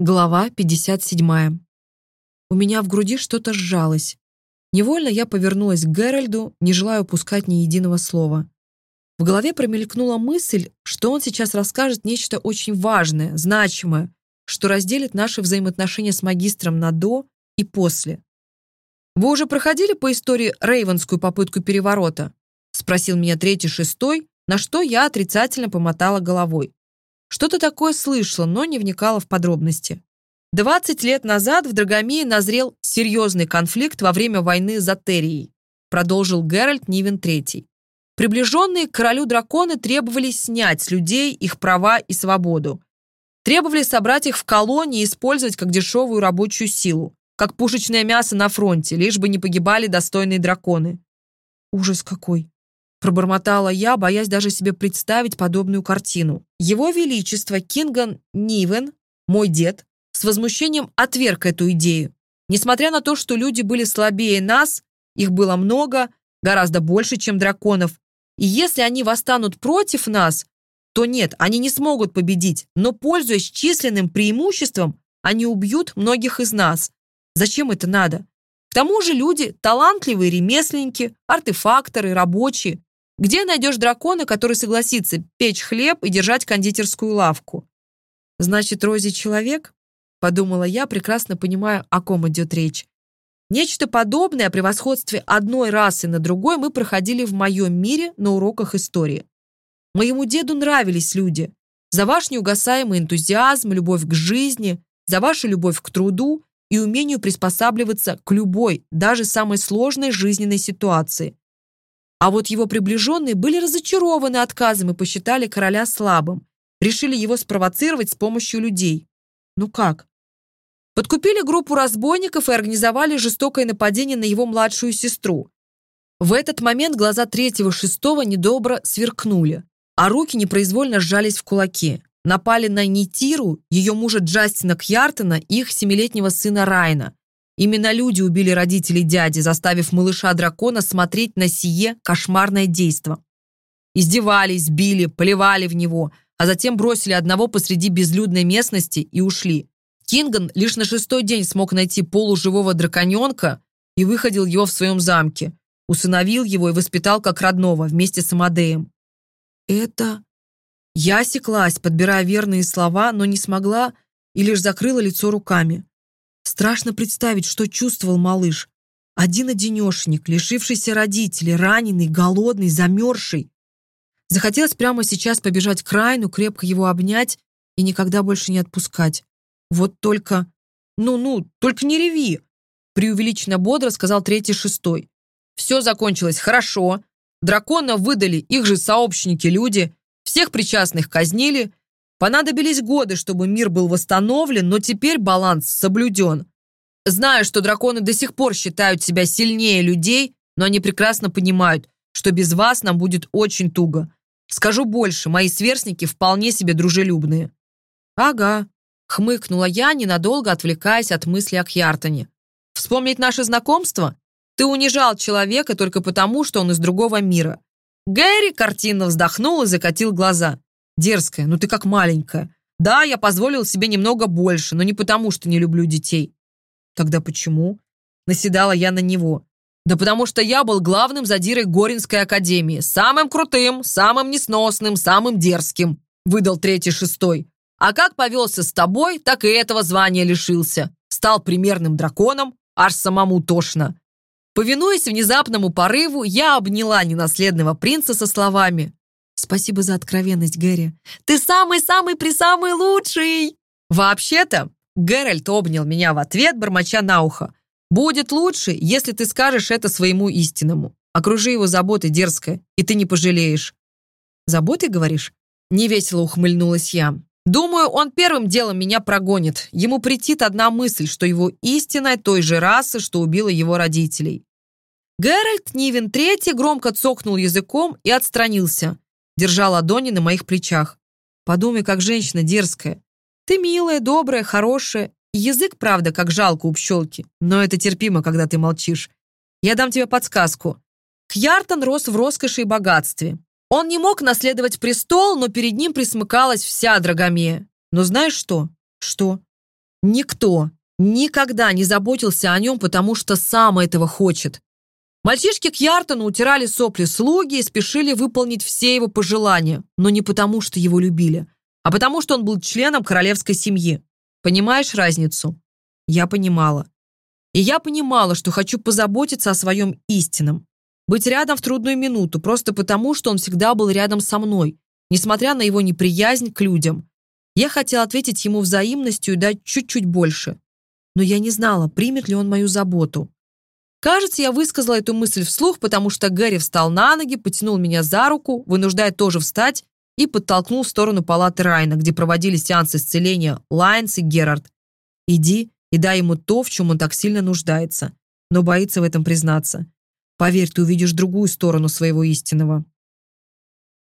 Глава 57. У меня в груди что-то сжалось. Невольно я повернулась к Геральду, не желая упускать ни единого слова. В голове промелькнула мысль, что он сейчас расскажет нечто очень важное, значимое, что разделит наши взаимоотношения с магистром на «до» и «после». «Вы уже проходили по истории рейвенскую попытку переворота?» — спросил меня третий-шестой, на что я отрицательно помотала головой. Что-то такое слышала, но не вникала в подробности. 20 лет назад в Драгомии назрел серьезный конфликт во время войны за Террией, продолжил Геральт Нивен III. Приближенные к королю драконы требовали снять с людей их права и свободу. Требовали собрать их в колонии и использовать как дешевую рабочую силу, как пушечное мясо на фронте, лишь бы не погибали достойные драконы. «Ужас какой!» Пробормотала я, боясь даже себе представить подобную картину. Его Величество Кинган Нивен, мой дед, с возмущением отверг эту идею. Несмотря на то, что люди были слабее нас, их было много, гораздо больше, чем драконов, и если они восстанут против нас, то нет, они не смогут победить, но, пользуясь численным преимуществом, они убьют многих из нас. Зачем это надо? К тому же люди – талантливые ремесленники, артефакторы, рабочие. Где найдешь дракона, который согласится печь хлеб и держать кондитерскую лавку? Значит, Рози человек? Подумала я, прекрасно понимаю, о ком идет речь. Нечто подобное о превосходстве одной расы на другой мы проходили в моем мире на уроках истории. Моему деду нравились люди. За ваш неугасаемый энтузиазм, любовь к жизни, за вашу любовь к труду и умению приспосабливаться к любой, даже самой сложной жизненной ситуации. А вот его приближенные были разочарованы отказом и посчитали короля слабым. Решили его спровоцировать с помощью людей. Ну как? Подкупили группу разбойников и организовали жестокое нападение на его младшую сестру. В этот момент глаза третьего-шестого недобро сверкнули, а руки непроизвольно сжались в кулаки. Напали на Нитиру, ее мужа Джастина Кьяртона и их семилетнего сына Райна. Именно люди убили родителей дяди, заставив малыша дракона смотреть на сие кошмарное действо. Издевались, били, плевали в него, а затем бросили одного посреди безлюдной местности и ушли. Кинган лишь на шестой день смог найти полуживого драконенка и выходил его в своем замке. Усыновил его и воспитал как родного вместе с Амадеем. «Это...» Я осеклась, подбирая верные слова, но не смогла и лишь закрыла лицо руками. Страшно представить, что чувствовал малыш. Один одинешник, лишившийся родителей, раненый, голодный, замерзший. Захотелось прямо сейчас побежать к Райну, крепко его обнять и никогда больше не отпускать. Вот только... Ну-ну, только не реви! Преувеличенно бодро сказал третий-шестой. Все закончилось хорошо. Дракона выдали их же сообщники-люди. Всех причастных казнили. Понадобились годы, чтобы мир был восстановлен, но теперь баланс соблюден. Знаю, что драконы до сих пор считают себя сильнее людей, но они прекрасно понимают, что без вас нам будет очень туго. Скажу больше, мои сверстники вполне себе дружелюбные». «Ага», — хмыкнула я, ненадолго отвлекаясь от мысли о Кьяртоне. «Вспомнить наше знакомство? Ты унижал человека только потому, что он из другого мира». Гэри картинно вздохнул и закатил глаза. Дерзкая, ну ты как маленькая. Да, я позволил себе немного больше, но не потому, что не люблю детей. Тогда почему? Наседала я на него. Да потому что я был главным задирой Горинской академии. Самым крутым, самым несносным, самым дерзким. Выдал третий-шестой. А как повелся с тобой, так и этого звания лишился. Стал примерным драконом, аж самому тошно. Повинуясь внезапному порыву, я обняла ненаследного принца со словами Спасибо за откровенность, Гэри. Ты самый-самый-присамый лучший! Вообще-то, Геральт обнял меня в ответ, бормоча на ухо. Будет лучше, если ты скажешь это своему истинному. Окружи его заботой, дерзкая, и ты не пожалеешь. Заботой, говоришь? Невесело ухмыльнулась я. Думаю, он первым делом меня прогонит. Ему претит одна мысль, что его истинная той же расы, что убила его родителей. Геральт Нивен Третий громко цокнул языком и отстранился держала Донни на моих плечах. «Подумай, как женщина дерзкая. Ты милая, добрая, хорошая. Язык, правда, как жалко у пчелки, но это терпимо, когда ты молчишь. Я дам тебе подсказку. Кьяртон рос в роскоши и богатстве. Он не мог наследовать престол, но перед ним присмыкалась вся Драгомея. Но знаешь что? Что? Никто никогда не заботился о нем, потому что сам этого хочет. Мальчишки к Яртону утирали сопли слуги и спешили выполнить все его пожелания, но не потому, что его любили, а потому, что он был членом королевской семьи. Понимаешь разницу? Я понимала. И я понимала, что хочу позаботиться о своем истинном. Быть рядом в трудную минуту, просто потому, что он всегда был рядом со мной, несмотря на его неприязнь к людям. Я хотела ответить ему взаимностью и дать чуть-чуть больше. Но я не знала, примет ли он мою заботу. Кажется, я высказала эту мысль вслух, потому что Гэри встал на ноги, потянул меня за руку, вынуждая тоже встать, и подтолкнул в сторону палаты Райна, где проводили сеансы исцеления Лайнс и Герард. «Иди и дай ему то, в чем он так сильно нуждается, но боится в этом признаться. Поверь, ты увидишь другую сторону своего истинного».